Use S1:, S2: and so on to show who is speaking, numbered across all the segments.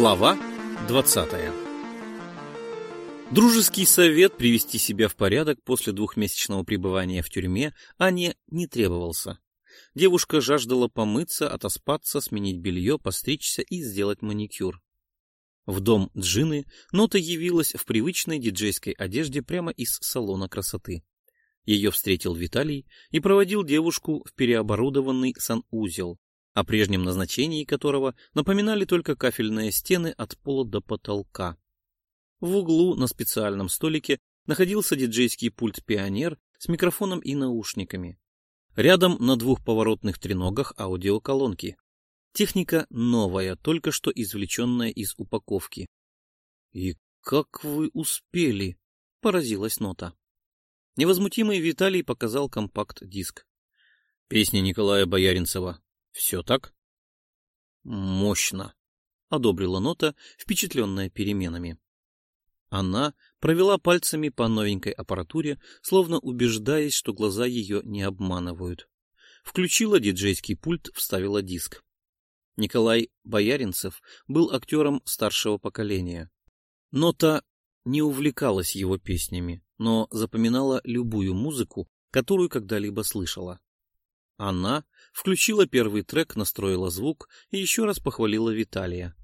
S1: Глава 20 Дружеский совет привести себя в порядок после двухмесячного пребывания в тюрьме Ане не требовался. Девушка жаждала помыться, отоспаться, сменить белье, постричься и сделать маникюр. В дом Джины Нота явилась в привычной диджейской одежде прямо из салона красоты. Ее встретил Виталий и проводил девушку в переоборудованный санузел, о прежнем назначении которого напоминали только кафельные стены от пола до потолка. В углу на специальном столике находился диджейский пульт «Пионер» с микрофоном и наушниками. Рядом на двух поворотных треногах аудиоколонки. Техника новая, только что извлеченная из упаковки. — И как вы успели? — поразилась нота. Невозмутимый Виталий показал компакт-диск. Песня Николая Бояринцева все так? Мощно, одобрила нота, впечатленная переменами. Она провела пальцами по новенькой аппаратуре, словно убеждаясь, что глаза ее не обманывают. Включила диджейский пульт, вставила диск. Николай Бояринцев был актером старшего поколения. Нота не увлекалась его песнями, но запоминала любую музыку, которую когда-либо слышала. Она включила первый трек, настроила звук и еще раз похвалила Виталия.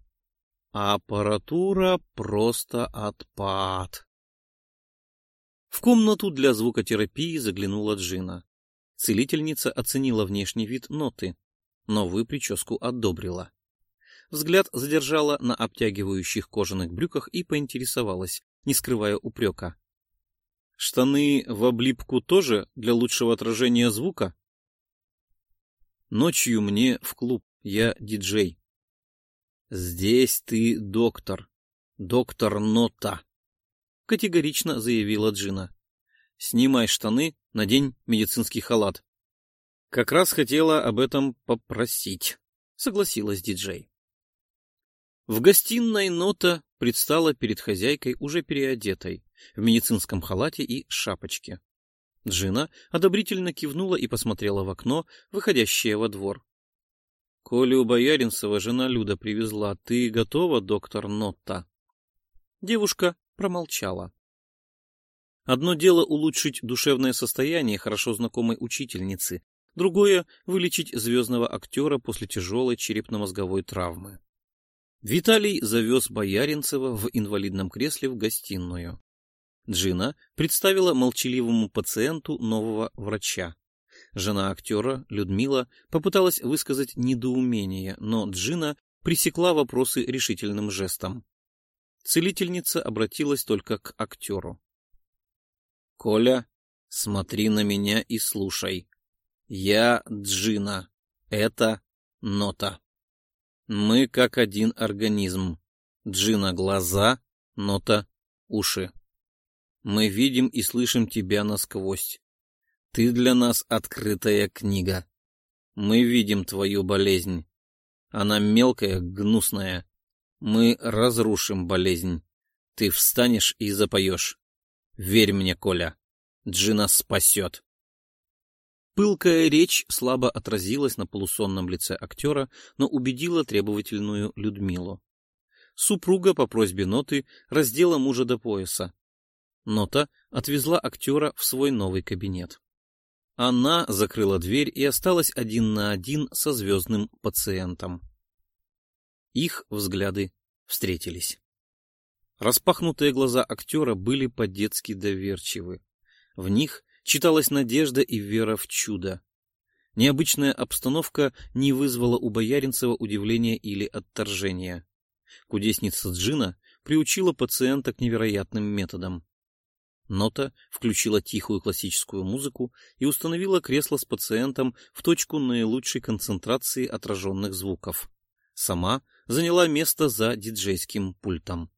S1: Аппаратура просто отпад. В комнату для звукотерапии заглянула Джина. Целительница оценила внешний вид ноты. Новую прическу одобрила. Взгляд задержала на обтягивающих кожаных брюках и поинтересовалась, не скрывая упрека. — Штаны в облипку тоже для лучшего отражения звука? Ночью мне в клуб, я диджей. Здесь ты доктор, доктор Нота, категорично заявила Джина. Снимай штаны, надень медицинский халат. Как раз хотела об этом попросить, согласилась диджей. В гостиной Нота предстала перед хозяйкой уже переодетой, в медицинском халате и шапочке. Джина одобрительно кивнула и посмотрела в окно, выходящее во двор. — Колю Бояринцева жена Люда привезла. Ты готова, доктор Нотта? Девушка промолчала. Одно дело улучшить душевное состояние хорошо знакомой учительницы, другое — вылечить звездного актера после тяжелой черепно-мозговой травмы. Виталий завез Бояринцева в инвалидном кресле в гостиную. Джина представила молчаливому пациенту нового врача. Жена актера, Людмила, попыталась высказать недоумение, но Джина пресекла вопросы решительным жестом. Целительница обратилась только к актеру. — Коля, смотри на меня и слушай. Я Джина. Это нота. Мы как один организм. Джина — глаза, нота — уши. Мы видим и слышим тебя насквозь. Ты для нас открытая книга. Мы видим твою болезнь. Она мелкая, гнусная. Мы разрушим болезнь. Ты встанешь и запоешь. Верь мне, Коля. Джина спасет. Пылкая речь слабо отразилась на полусонном лице актера, но убедила требовательную Людмилу. Супруга по просьбе Ноты раздела мужа до пояса. Нота отвезла актера в свой новый кабинет. Она закрыла дверь и осталась один на один со звездным пациентом. Их взгляды встретились. Распахнутые глаза актера были по-детски доверчивы. В них читалась надежда и вера в чудо. Необычная обстановка не вызвала у Бояринцева удивления или отторжения. Кудесница Джина приучила пациента к невероятным методам. Нота включила тихую классическую музыку и установила кресло с пациентом в точку наилучшей концентрации отраженных звуков. Сама заняла место за диджейским пультом.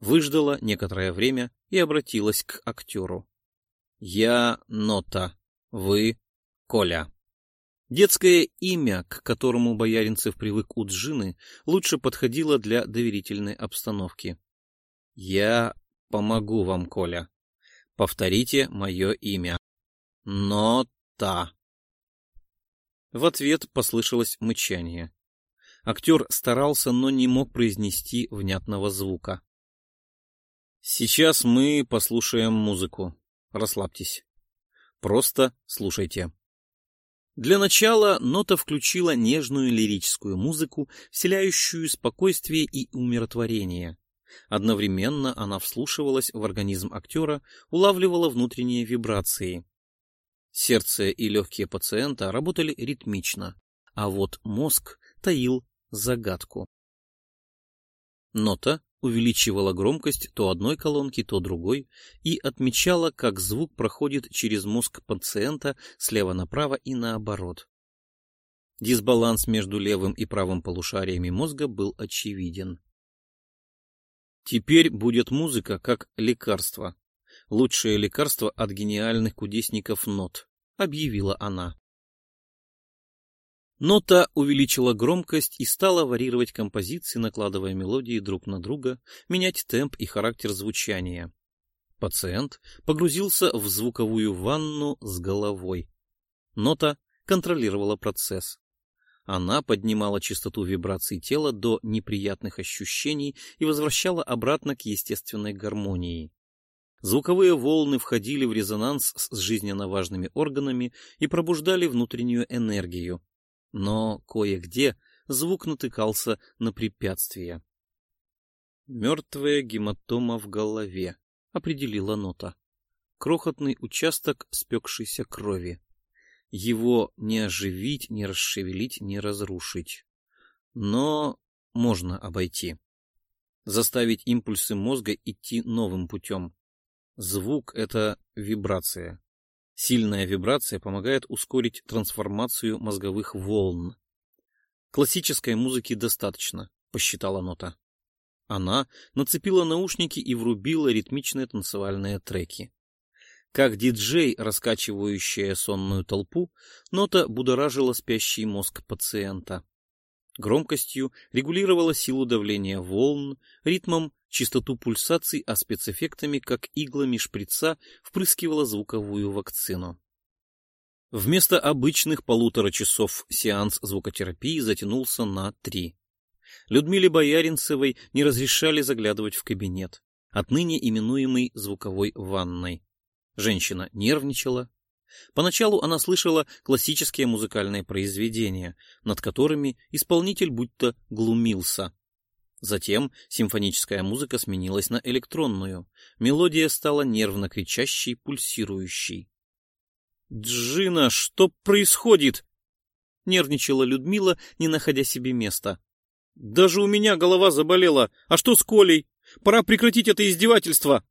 S1: Выждала некоторое время и обратилась к актеру. «Я Нота, вы Коля». Детское имя, к которому Бояринцев привык у Джины, лучше подходило для доверительной обстановки. «Я помогу вам, Коля. Повторите мое имя. Нота. В ответ послышалось мычание. Актер старался, но не мог произнести внятного звука. Сейчас мы послушаем музыку. Расслабьтесь. Просто слушайте. Для начала нота включила нежную лирическую музыку, вселяющую спокойствие и умиротворение. Одновременно она вслушивалась в организм актера, улавливала внутренние вибрации. Сердце и легкие пациента работали ритмично, а вот мозг таил загадку. Нота увеличивала громкость то одной колонки, то другой и отмечала, как звук проходит через мозг пациента слева направо и наоборот. Дисбаланс между левым и правым полушариями мозга был очевиден. Теперь будет музыка как лекарство. Лучшее лекарство от гениальных кудесников нот, объявила она. Нота увеличила громкость и стала варьировать композиции, накладывая мелодии друг на друга, менять темп и характер звучания. Пациент погрузился в звуковую ванну с головой. Нота контролировала процесс. Она поднимала частоту вибраций тела до неприятных ощущений и возвращала обратно к естественной гармонии. Звуковые волны входили в резонанс с жизненно важными органами и пробуждали внутреннюю энергию, но кое-где звук натыкался на препятствия. «Мертвая гематома в голове», — определила нота. Крохотный участок спекшейся крови. Его не оживить, не расшевелить, не разрушить. Но можно обойти. Заставить импульсы мозга идти новым путем. Звук — это вибрация. Сильная вибрация помогает ускорить трансформацию мозговых волн. Классической музыки достаточно, посчитала нота. Она нацепила наушники и врубила ритмичные танцевальные треки. Как диджей, раскачивающая сонную толпу, нота будоражила спящий мозг пациента. Громкостью регулировала силу давления волн, ритмом частоту пульсаций, а спецэффектами, как иглами шприца, впрыскивала звуковую вакцину. Вместо обычных полутора часов сеанс звукотерапии затянулся на три. Людмиле Бояринцевой не разрешали заглядывать в кабинет, отныне именуемый звуковой ванной. Женщина нервничала. Поначалу она слышала классические музыкальные произведения, над которыми исполнитель будто глумился. Затем симфоническая музыка сменилась на электронную. Мелодия стала нервно кричащей, пульсирующей. «Джина, что происходит?» — нервничала Людмила, не находя себе места. «Даже у меня голова заболела. А что с Колей? Пора прекратить это издевательство!»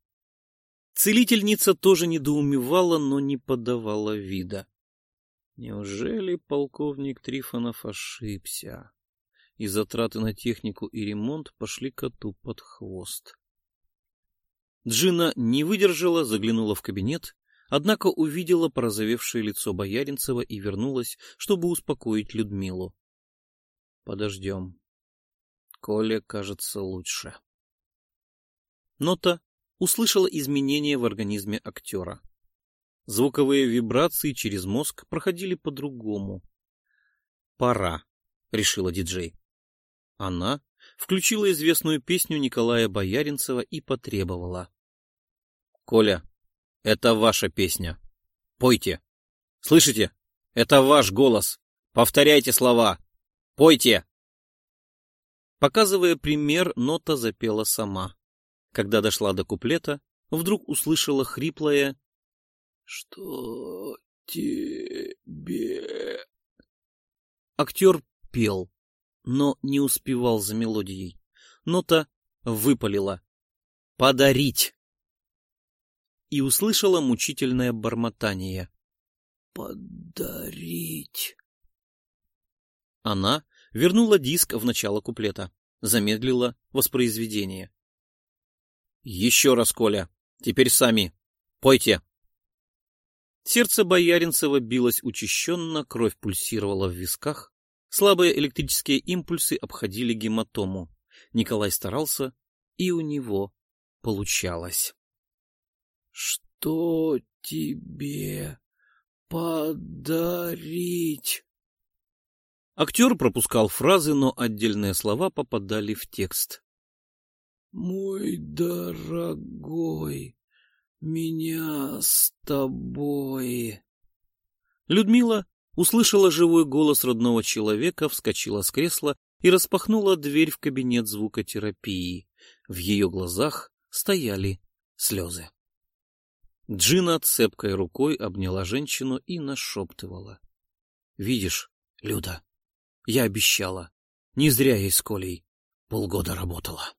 S1: Целительница тоже недоумевала, но не подавала вида. Неужели полковник Трифонов ошибся? и затраты на технику и ремонт пошли коту под хвост. Джина не выдержала, заглянула в кабинет, однако увидела порозовевшее лицо Бояринцева и вернулась, чтобы успокоить Людмилу. Подождем. Коле кажется лучше. Нота услышала изменения в организме актера. Звуковые вибрации через мозг проходили по-другому. «Пора», — решила диджей. Она включила известную песню Николая Бояринцева и потребовала. — Коля, это ваша песня. Пойте. Слышите? Это ваш голос. Повторяйте слова. Пойте. Показывая пример, нота запела сама. Когда дошла до куплета, вдруг услышала хриплое «Что тебе...» Актер пел но не успевал за мелодией. Нота выпалила «Подарить!» и услышала мучительное бормотание. «Подарить!» Она вернула диск в начало куплета, замедлила воспроизведение. «Еще раз, Коля, теперь сами. Пойте!» Сердце Бояринцева билось учащенно, кровь пульсировала в висках. Слабые электрические импульсы обходили гематому. Николай старался, и у него получалось. — Что тебе подарить? Актер пропускал фразы, но отдельные слова попадали в текст. «Мой дорогой, меня с тобой...» Людмила услышала живой голос родного человека, вскочила с кресла и распахнула дверь в кабинет звукотерапии. В ее глазах стояли слезы. Джина цепкой рукой обняла женщину и нашептывала. — Видишь, Люда, я обещала. Не зря я с Колей полгода работала.